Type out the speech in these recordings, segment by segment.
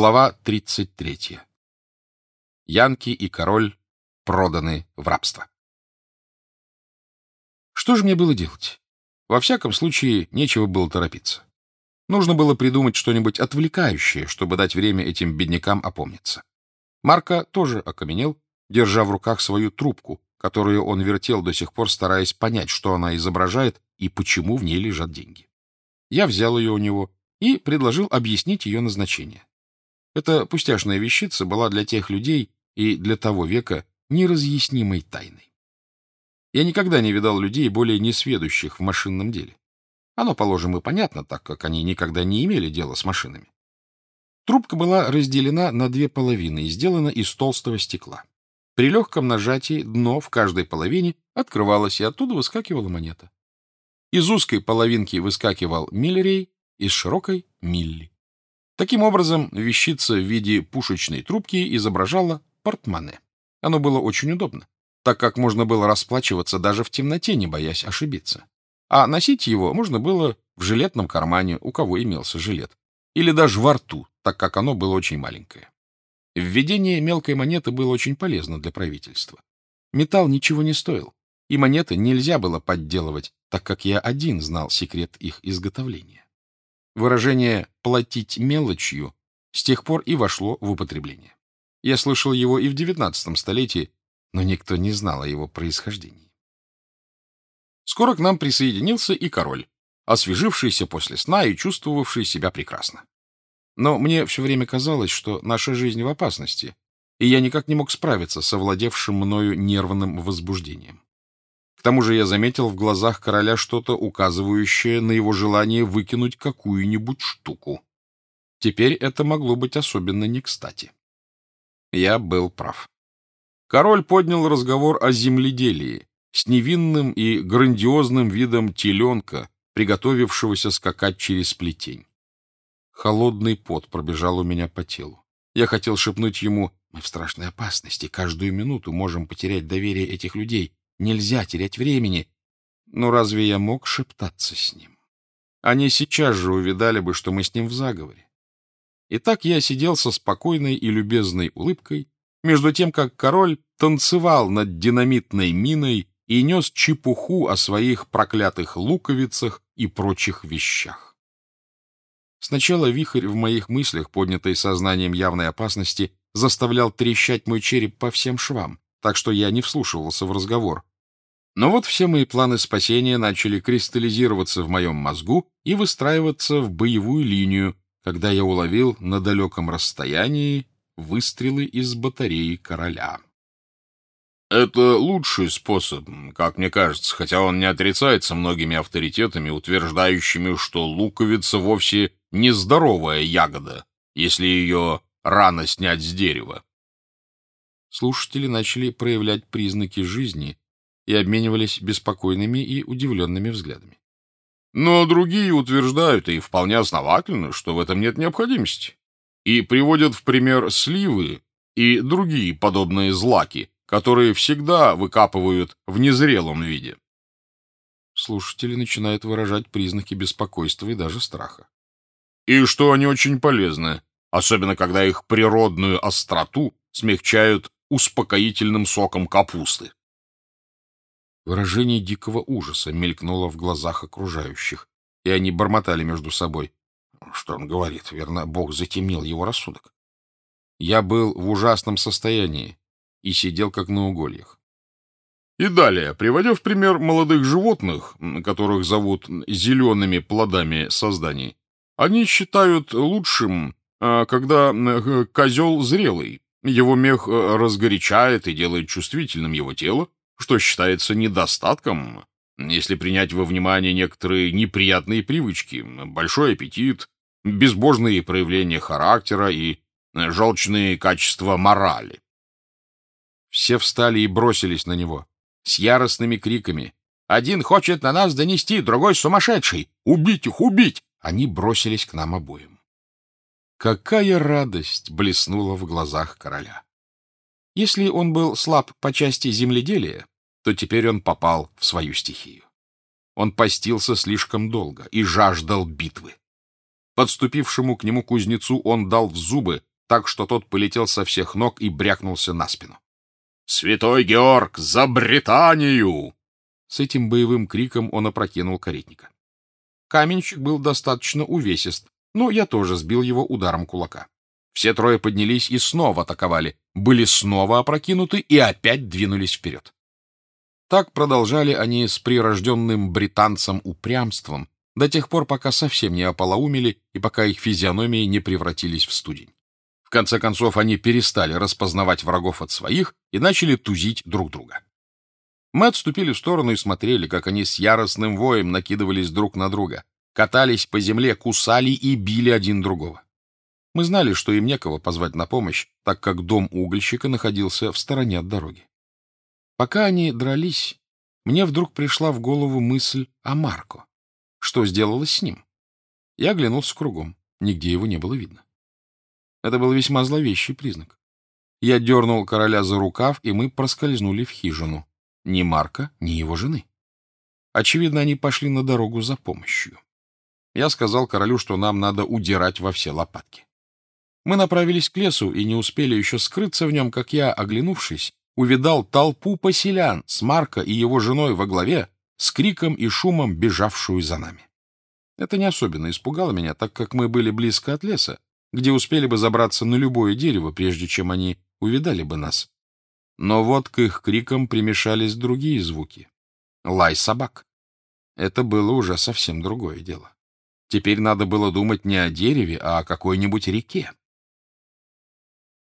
Глава 33. Янки и король проданы в рабство. Что же мне было делать? Во всяком случае, нечего было торопиться. Нужно было придумать что-нибудь отвлекающее, чтобы дать время этим беднякам опомниться. Марко тоже окаменел, держа в руках свою трубку, которую он вертел до сих пор, стараясь понять, что она изображает и почему в ней лежат деньги. Я взял ее у него и предложил объяснить ее назначение. Эта пустяшная вещица была для тех людей и для того века неразъяснимой тайной. Я никогда не видал людей, более несведущих в машинном деле. Оно, положим, и понятно, так как они никогда не имели дела с машинами. Трубка была разделена на две половины и сделана из толстого стекла. При легком нажатии дно в каждой половине открывалось, и оттуда выскакивала монета. Из узкой половинки выскакивал миллерей, из широкой — милли. Таким образом, вещица в виде пушечной трубки изображала портмоне. Оно было очень удобно, так как можно было расплачиваться даже в темноте, не боясь ошибиться. А носить его можно было в жилетном кармане, у кого имелся жилет, или даже во рту, так как оно было очень маленькое. Введение мелкой монеты было очень полезно для правительства. Металл ничего не стоил, и монеты нельзя было подделывать, так как я один знал секрет их изготовления. Выражение «платить мелочью» с тех пор и вошло в употребление. Я слышал его и в XIX столетии, но никто не знал о его происхождении. Скоро к нам присоединился и король, освежившийся после сна и чувствовавший себя прекрасно. Но мне все время казалось, что наша жизнь в опасности, и я никак не мог справиться с овладевшим мною нервным возбуждением. К тому же я заметил в глазах короля что-то, указывающее на его желание выкинуть какую-нибудь штуку. Теперь это могло быть особенно не кстати. Я был прав. Король поднял разговор о земледелии с невинным и грандиозным видом теленка, приготовившегося скакать через плетень. Холодный пот пробежал у меня по телу. Я хотел шепнуть ему, мы в страшной опасности, каждую минуту можем потерять доверие этих людей, Нельзя терять времени. Но разве я мог шептаться с ним? Они сейчас же увидали бы, что мы с ним в заговоре. И так я сидел со спокойной и любезной улыбкой, между тем, как король танцевал над динамитной миной и нес чепуху о своих проклятых луковицах и прочих вещах. Сначала вихрь в моих мыслях, поднятый сознанием явной опасности, заставлял трещать мой череп по всем швам, так что я не вслушивался в разговор, но вот все мои планы спасения начали кристаллизироваться в моем мозгу и выстраиваться в боевую линию, когда я уловил на далеком расстоянии выстрелы из батареи короля. Это лучший способ, как мне кажется, хотя он не отрицается многими авторитетами, утверждающими, что луковица вовсе не здоровая ягода, если ее рано снять с дерева. Слушатели начали проявлять признаки жизни, и обменивались беспокойными и удивленными взглядами. Но другие утверждают, и вполне основательно, что в этом нет необходимости, и приводят в пример сливы и другие подобные злаки, которые всегда выкапывают в незрелом виде. Слушатели начинают выражать признаки беспокойства и даже страха. И что они очень полезны, особенно когда их природную остроту смягчают успокоительным соком капусты. Выражение дикого ужаса мелькнуло в глазах окружающих, и они бормотали между собой. Что он говорит? Верно, Бог затемнил его рассудок. Я был в ужасном состоянии и сидел как на угольях. И далее, приводя в пример молодых животных, которых зовут зелеными плодами созданий, они считают лучшим, а, когда э, козел зрелый. Его мех э, разгорячает и делает чувствительным его тело, что считается недостатком, если принять во внимание некоторые неприятные привычки, большой аппетит, безбожные проявления характера и желчные качества морали. Все встали и бросились на него с яростными криками. «Один хочет на нас донести, другой сумасшедший! Убить их, убить!» Они бросились к нам обоим. Какая радость блеснула в глазах короля! Если он был слаб по части земледелия, то теперь он попал в свою стихию. Он постился слишком долго и жаждал битвы. Подступившему к нему кузнецу он дал в зубы, так что тот полетел со всех ног и брякнулся на спину. «Святой Георг, за Британию!» С этим боевым криком он опрокинул каретника. Каменщик был достаточно увесист, но я тоже сбил его ударом кулака. Все трое поднялись и снова атаковали, были снова опрокинуты и опять двинулись вперед. Так продолжали они с прирожденным британцем упрямством до тех пор, пока совсем не ополоумели и пока их физиономии не превратились в студень. В конце концов, они перестали распознавать врагов от своих и начали тузить друг друга. Мы отступили в сторону и смотрели, как они с яростным воем накидывались друг на друга, катались по земле, кусали и били один другого. Мы знали, что им некого позвать на помощь, так как дом угольщика находился в стороне от дороги. Пока они дрались, мне вдруг пришла в голову мысль о Марко. Что сделалось с ним? Я оглянулся кругом. Нигде его не было видно. Это был весьма зловещий признак. Я дернул короля за рукав, и мы проскользнули в хижину. Ни Марка, ни его жены. Очевидно, они пошли на дорогу за помощью. Я сказал королю, что нам надо удирать во все лопатки. Мы направились к лесу и не успели еще скрыться в нем, как я, оглянувшись, увидал толпу поселян с Марко и его женой во главе, с криком и шумом бежавшую за нами. Это не особенно испугало меня, так как мы были близко от леса, где успели бы забраться на любое дерево, прежде чем они увидали бы нас. Но вот к их крикам примешались другие звуки. Лай собак. Это было уже совсем другое дело. Теперь надо было думать не о дереве, а о какой-нибудь реке.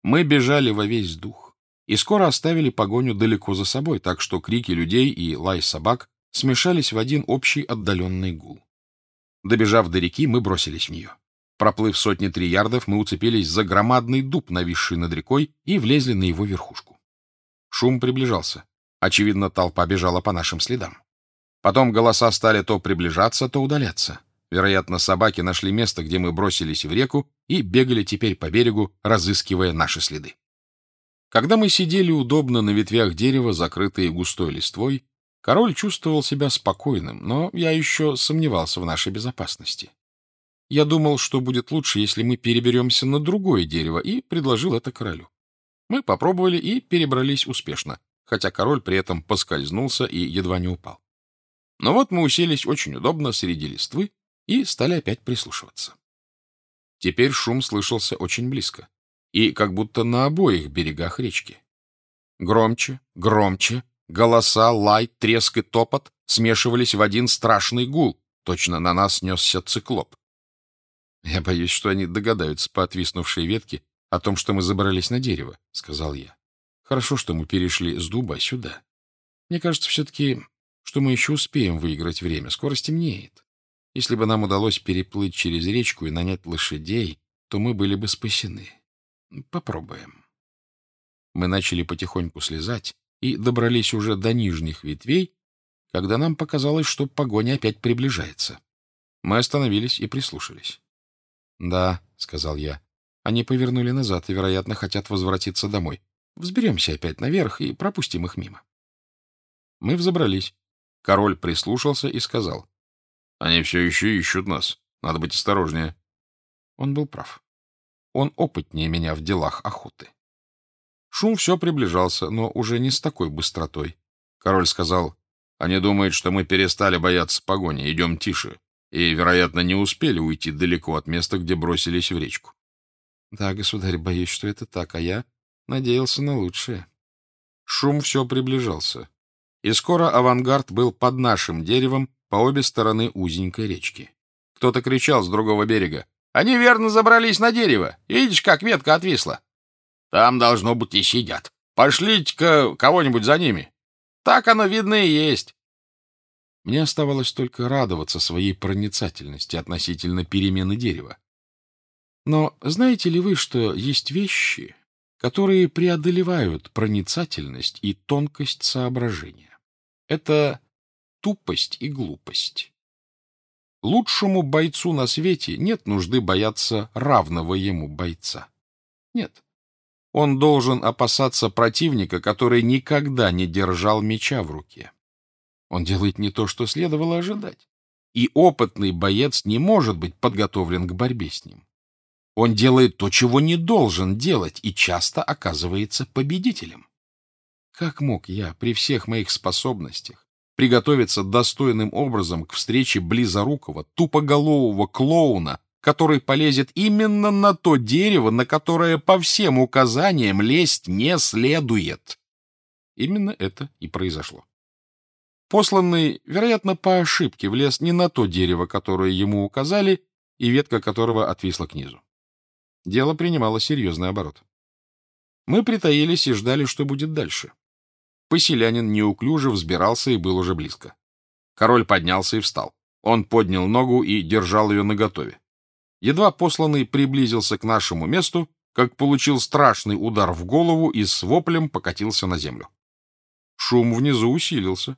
Мы бежали во весь дух и скоро оставили погоню далеко за собой, так что крики людей и лай собак смешались в один общий отдаленный гул. Добежав до реки, мы бросились в нее. Проплыв сотни-три ярдов, мы уцепились за громадный дуб, нависший над рекой, и влезли на его верхушку. Шум приближался. Очевидно, толпа бежала по нашим следам. Потом голоса стали то приближаться, то удаляться. Вероятно, собаки нашли место, где мы бросились в реку, и бегали теперь по берегу, разыскивая наши следы. Когда мы сидели удобно на ветвях дерева, закрытые густой листвой, король чувствовал себя спокойным, но я еще сомневался в нашей безопасности. Я думал, что будет лучше, если мы переберемся на другое дерево, и предложил это королю. Мы попробовали и перебрались успешно, хотя король при этом поскользнулся и едва не упал. Но вот мы уселись очень удобно среди листвы и стали опять прислушиваться. Теперь шум слышался очень близко, и как будто на обоих берегах речки. Громче, громче, голоса, лай, треск и топот смешивались в один страшный гул. Точно на нас несся циклоп. Я боюсь, что они догадаются по отвиснувшей ветке о том, что мы забрались на дерево, — сказал я. Хорошо, что мы перешли с дуба сюда. Мне кажется все-таки, что мы еще успеем выиграть время. Скоро стемнеет. Если бы нам удалось переплыть через речку и нанять лошадей, то мы были бы спасены. Попробуем. Мы начали потихоньку слезать и добрались уже до нижних ветвей, когда нам показалось, что погоня опять приближается. Мы остановились и прислушались. — Да, — сказал я, — они повернули назад и, вероятно, хотят возвратиться домой. Взберемся опять наверх и пропустим их мимо. Мы взобрались. Король прислушался и сказал. — Они все еще ищут нас. Надо быть осторожнее. Он был прав. Он опытнее меня в делах охоты. Шум все приближался, но уже не с такой быстротой. Король сказал, «Они думают, что мы перестали бояться погони, идем тише и, вероятно, не успели уйти далеко от места, где бросились в речку. Да, государь, боюсь, что это так, а я надеялся на лучшее. Шум все приближался, и скоро авангард был под нашим деревом по обе стороны узенькой речки. Кто-то кричал с другого берега. «Они верно забрались на дерево. Видишь, как ветка отвисла? Там, должно быть, и сидят. Пошлите-ка кого-нибудь за ними. Так оно видно и есть. Мне оставалось только радоваться своей проницательности относительно перемены дерева. Но знаете ли вы, что есть вещи, которые преодолевают проницательность и тонкость соображения? Это тупость и глупость. Лучшему бойцу на свете нет нужды бояться равного ему бойца. Нет. Он должен опасаться противника, который никогда не держал меча в руке. Он делает не то, что следовало ожидать. И опытный боец не может быть подготовлен к борьбе с ним. Он делает то, чего не должен делать, и часто оказывается победителем. Как мог я при всех моих способностях приготовиться достойным образом к встрече близорукого, тупоголового клоуна, который полезет именно на то дерево, на которое по всем указаниям лезть не следует? Именно это и произошло. Посланный, вероятно, по ошибке влез не на то дерево, которое ему указали, и ветка которого отвисла к низу. Дело принимало серьезный оборот. Мы притаились и ждали, что будет дальше. Поселянин неуклюже взбирался и был уже близко. Король поднялся и встал. Он поднял ногу и держал ее наготове. Едва посланный приблизился к нашему месту, как получил страшный удар в голову и с воплем покатился на землю. Шум внизу усилился.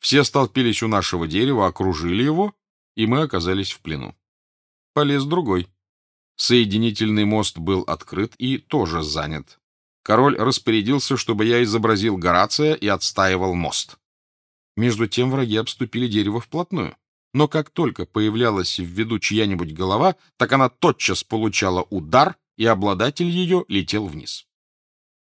Все столпились у нашего дерева, окружили его, и мы оказались в плену. Полез другой. Соединительный мост был открыт и тоже занят. Король распорядился, чтобы я изобразил Горация и отстаивал мост. Между тем враги обступили дерево вплотную. Но как только появлялась в виду чья-нибудь голова, так она тотчас получала удар, и обладатель ее летел вниз.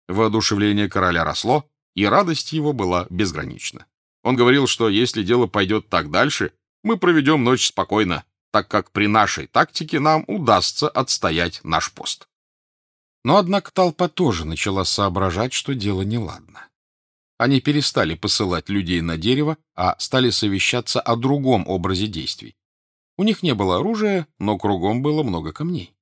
Воодушевление короля росло, и радость его была безгранична. Он говорил, что если дело пойдет так дальше, мы проведем ночь спокойно, так как при нашей тактике нам удастся отстоять наш пост. Но, однако, толпа тоже начала соображать, что дело неладно. Они перестали посылать людей на дерево, а стали совещаться о другом образе действий. У них не было оружия, но кругом было много камней.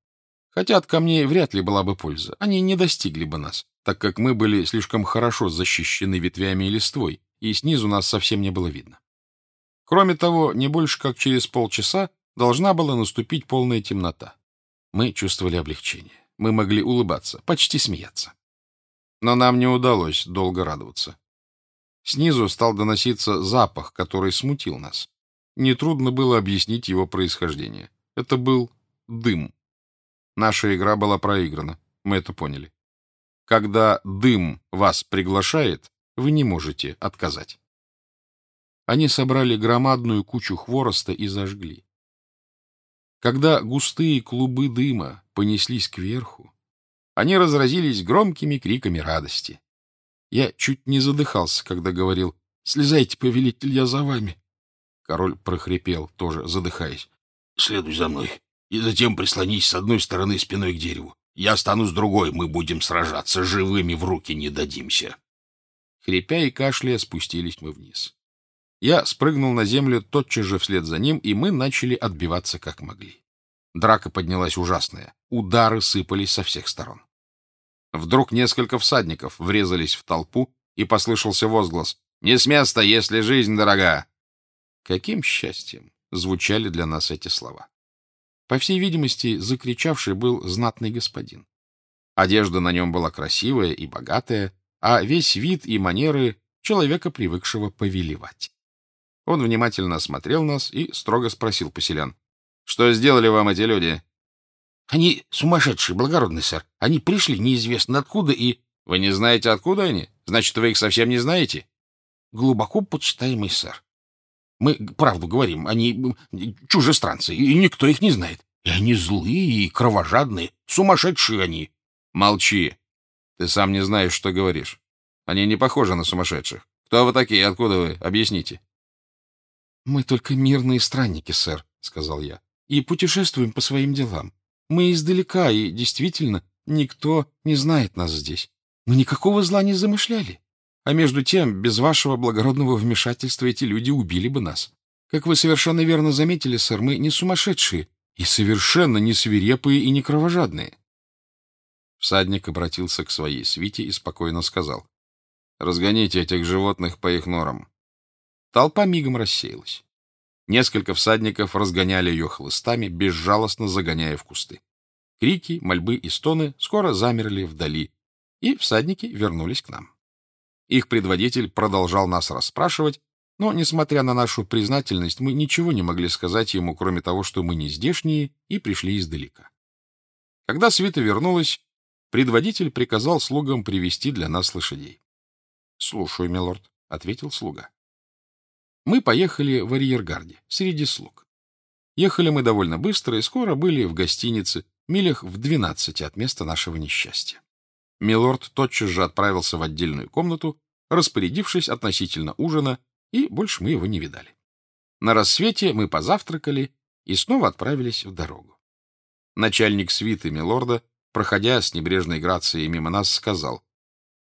Хотя от камней вряд ли была бы польза, они не достигли бы нас, так как мы были слишком хорошо защищены ветвями и листвой, и снизу нас совсем не было видно. Кроме того, не больше как через полчаса должна была наступить полная темнота. Мы чувствовали облегчение мы могли улыбаться, почти смеяться. Но нам не удалось долго радоваться. Снизу стал доноситься запах, который смутил нас. Нетрудно было объяснить его происхождение. Это был дым. Наша игра была проиграна, мы это поняли. Когда дым вас приглашает, вы не можете отказать. Они собрали громадную кучу хвороста и зажгли. Когда густые клубы дыма понеслись кверху, они разразились громкими криками радости. Я чуть не задыхался, когда говорил «Слезайте, повелитель, я за вами». Король прохрипел, тоже задыхаясь. «Следуй за мной, и затем прислонись с одной стороны спиной к дереву. Я стану с другой, мы будем сражаться, живыми в руки не дадимся». Хрипя и кашляя спустились мы вниз. Я спрыгнул на землю тотчас же вслед за ним, и мы начали отбиваться как могли. Драка поднялась ужасная. Удары сыпались со всех сторон. Вдруг несколько всадников врезались в толпу, и послышался возглас «Не с места, если жизнь дорога!» Каким счастьем звучали для нас эти слова! По всей видимости, закричавший был знатный господин. Одежда на нем была красивая и богатая, а весь вид и манеры человека, привыкшего повелевать. Он внимательно осмотрел нас и строго спросил поселян. — Что сделали вам эти люди? — Они сумасшедшие, благородный сэр. Они пришли неизвестно откуда и... — Вы не знаете, откуда они? Значит, вы их совсем не знаете? — Глубоко почитаемый сэр. Мы правду говорим, они чужестранцы, и никто их не знает. И они злые и кровожадные, сумасшедшие они. — Молчи. Ты сам не знаешь, что говоришь. Они не похожи на сумасшедших. Кто вы такие? Откуда вы? Объясните. «Мы только мирные странники, сэр», — сказал я, — «и путешествуем по своим делам. Мы издалека, и действительно никто не знает нас здесь. Мы никакого зла не замышляли. А между тем, без вашего благородного вмешательства эти люди убили бы нас. Как вы совершенно верно заметили, сэр, мы не сумасшедшие и совершенно не свирепые и не кровожадные». Всадник обратился к своей свите и спокойно сказал. «Разгоните этих животных по их норам. Толпа мигом рассеялась. Несколько всадников разгоняли ее хлыстами, безжалостно загоняя в кусты. Крики, мольбы и стоны скоро замерли вдали, и всадники вернулись к нам. Их предводитель продолжал нас расспрашивать, но, несмотря на нашу признательность, мы ничего не могли сказать ему, кроме того, что мы не здешние и пришли издалека. Когда свита вернулась, предводитель приказал слугам привести для нас лошадей. — Слушаю, милорд, — ответил слуга. Мы поехали в арьергарде, среди слуг. Ехали мы довольно быстро и скоро были в гостинице, милях в двенадцати от места нашего несчастья. Милорд тотчас же отправился в отдельную комнату, распорядившись относительно ужина, и больше мы его не видали. На рассвете мы позавтракали и снова отправились в дорогу. Начальник свиты Милорда, проходя с небрежной грацией мимо нас, сказал,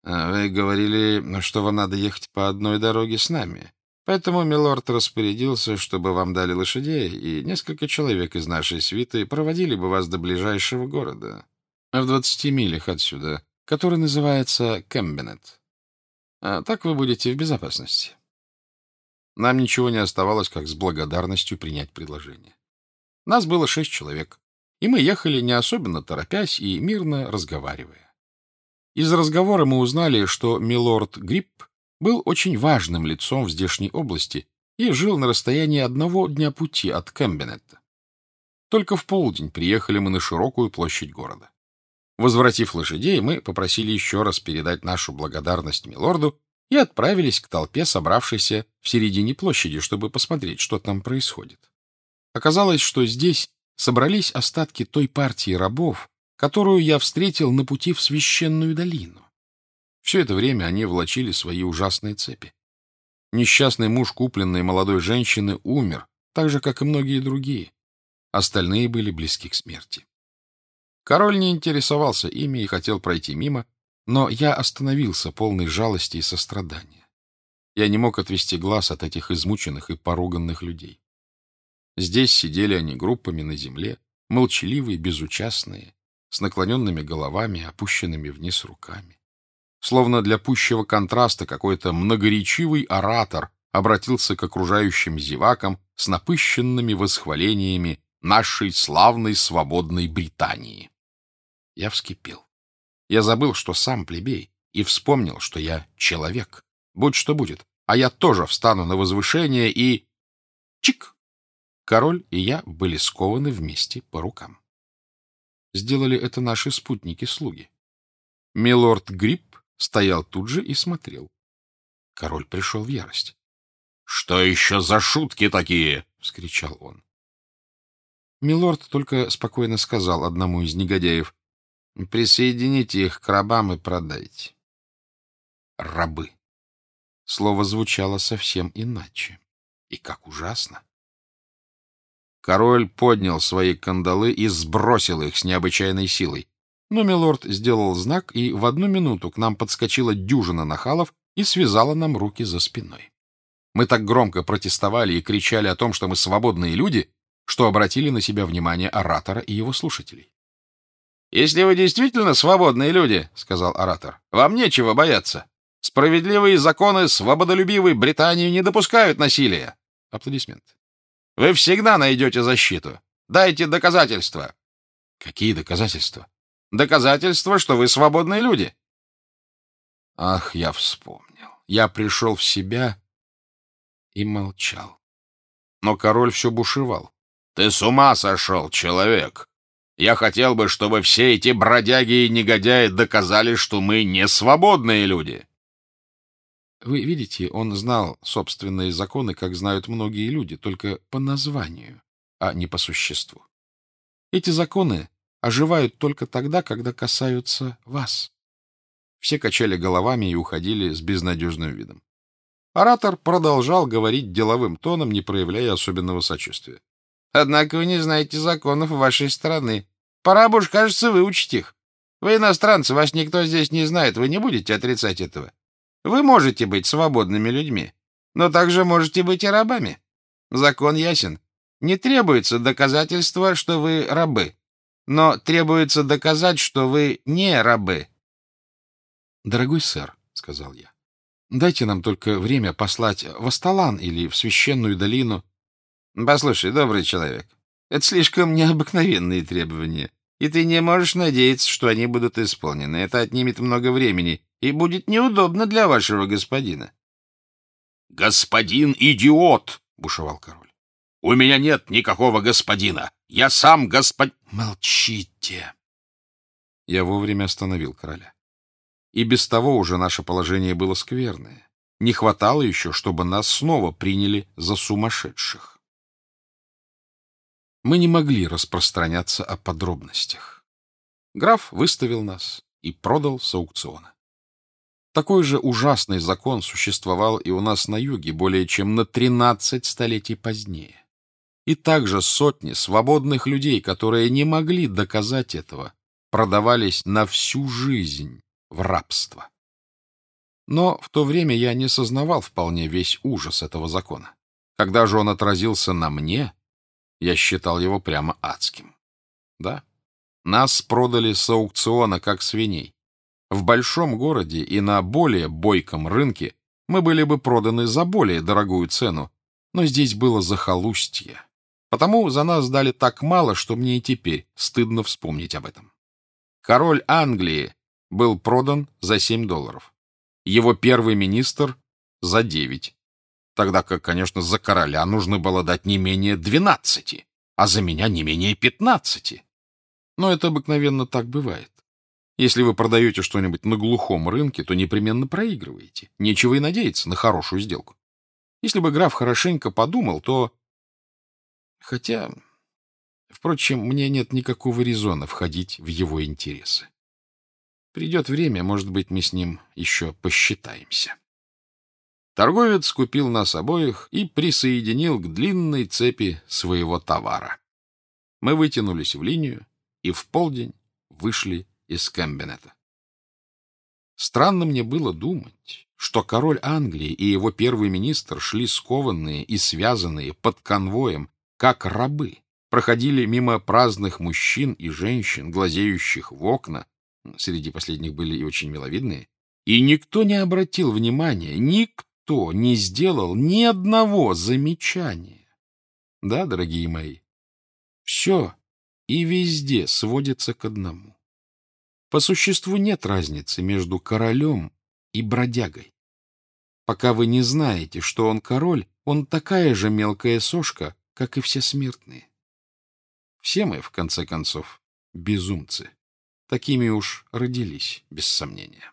«А «Вы говорили, что вам надо ехать по одной дороге с нами. Поэтому Милорд распорядился, чтобы вам дали лошадей, и несколько человек из нашей свиты проводили бы вас до ближайшего города, в двадцати милях отсюда, который называется Кэмбенет. А так вы будете в безопасности. Нам ничего не оставалось, как с благодарностью принять предложение. Нас было шесть человек, и мы ехали не особенно торопясь и мирно разговаривая. Из разговора мы узнали, что милорд Грипп был очень важным лицом в здешней области и жил на расстоянии одного дня пути от Кэмбенетта. Только в полдень приехали мы на широкую площадь города. Возвратив лошадей, мы попросили еще раз передать нашу благодарность милорду и отправились к толпе, собравшейся в середине площади, чтобы посмотреть, что там происходит. Оказалось, что здесь собрались остатки той партии рабов, которую я встретил на пути в священную долину. Все это время они влачили свои ужасные цепи. Несчастный муж купленной молодой женщины умер, так же, как и многие другие. Остальные были близки к смерти. Король не интересовался ими и хотел пройти мимо, но я остановился, полный жалости и сострадания. Я не мог отвести глаз от этих измученных и поруганных людей. Здесь сидели они группами на земле, молчаливые, безучастные, с наклоненными головами, опущенными вниз руками. Словно для пущего контраста какой-то многоречивый оратор обратился к окружающим зевакам с напыщенными восхвалениями нашей славной свободной Британии. Я вскипел. Я забыл, что сам плебей, и вспомнил, что я человек. Будь что будет. А я тоже встану на возвышение и... Чик! Король и я были скованы вместе по рукам. Сделали это наши спутники-слуги. Милорд Грипп стоял тут же и смотрел. Король пришел в ярость. — Что еще за шутки такие? — вскричал он. Милорд только спокойно сказал одному из негодяев. Присоедините их к рабам и продайте. Рабы. Слово звучало совсем иначе. И как ужасно. Король поднял свои кандалы и сбросил их с необычайной силой. Но милорд сделал знак, и в одну минуту к нам подскочила дюжина нахалов и связала нам руки за спиной. Мы так громко протестовали и кричали о том, что мы свободные люди, что обратили на себя внимание оратора и его слушателей. «Если вы действительно свободные люди, — сказал оратор, — вам нечего бояться. Справедливые законы свободолюбивой Британии не допускают насилия». Аплодисменты. «Вы всегда найдете защиту. Дайте доказательства». «Какие доказательства?» «Доказательства, что вы свободные люди». Ах, я вспомнил. Я пришел в себя и молчал. Но король все бушевал. «Ты с ума сошел, человек! Я хотел бы, чтобы все эти бродяги и негодяи доказали, что мы не свободные люди. Вы видите, он знал собственные законы, как знают многие люди, только по названию, а не по существу. Эти законы оживают только тогда, когда касаются вас. Все качали головами и уходили с безнадежным видом. Оратор продолжал говорить деловым тоном, не проявляя особенного сочувствия. Однако вы не знаете законов вашей страны. Пора бы уж, кажется, выучить их. Вы иностранцы, вас никто здесь не знает, вы не будете отрицать этого. Вы можете быть свободными людьми, но также можете быть и рабами. Закон ясен. Не требуется доказательства, что вы рабы, но требуется доказать, что вы не рабы. — Дорогой сэр, — сказал я, — дайте нам только время послать в Асталан или в Священную долину Послушай, добрый человек, это слишком необыкновенные требования, и ты не можешь надеяться, что они будут исполнены. Это отнимет много времени и будет неудобно для вашего господина. — Господин идиот! — бушевал король. — У меня нет никакого господина. Я сам господ... — Молчите! Я вовремя остановил короля. И без того уже наше положение было скверное. Не хватало еще, чтобы нас снова приняли за сумасшедших. мы не могли распространяться о подробностях. Граф выставил нас и продал с аукциона. Такой же ужасный закон существовал и у нас на юге более чем на 13 столетий позднее. И также сотни свободных людей, которые не могли доказать этого, продавались на всю жизнь в рабство. Но в то время я не сознавал вполне весь ужас этого закона. Когда же он отразился на мне, я считал его прямо адским. Да, нас продали с аукциона как свиней. В большом городе и на более бойком рынке мы были бы проданы за более дорогую цену, но здесь было захолустье. Потому за нас дали так мало, что мне и теперь стыдно вспомнить об этом. Король Англии был продан за 7 долларов. Его первый министр — за 9. Тогда как, конечно, за короля нужно было дать не менее 12, а за меня не менее 15. Но это обыкновенно так бывает. Если вы продаете что-нибудь на глухом рынке, то непременно проигрываете. Нечего и надеяться на хорошую сделку. Если бы граф хорошенько подумал, то... Хотя, впрочем, мне нет никакого резона входить в его интересы. Придет время, может быть, мы с ним еще посчитаемся. Торговец купил нас обоих и присоединил к длинной цепи своего товара. Мы вытянулись в линию и в полдень вышли из Кэмбинета. Странно мне было думать, что король Англии и его первый министр шли скованные и связанные под конвоем, как рабы, проходили мимо праздных мужчин и женщин, глазеющих в окна, среди последних были и очень миловидные, и никто не обратил внимания, никто не сделал ни одного замечания. Да, дорогие мои, все и везде сводится к одному. По существу нет разницы между королем и бродягой. Пока вы не знаете, что он король, он такая же мелкая сошка, как и все смертные. Все мы, в конце концов, безумцы. Такими уж родились, без сомнения.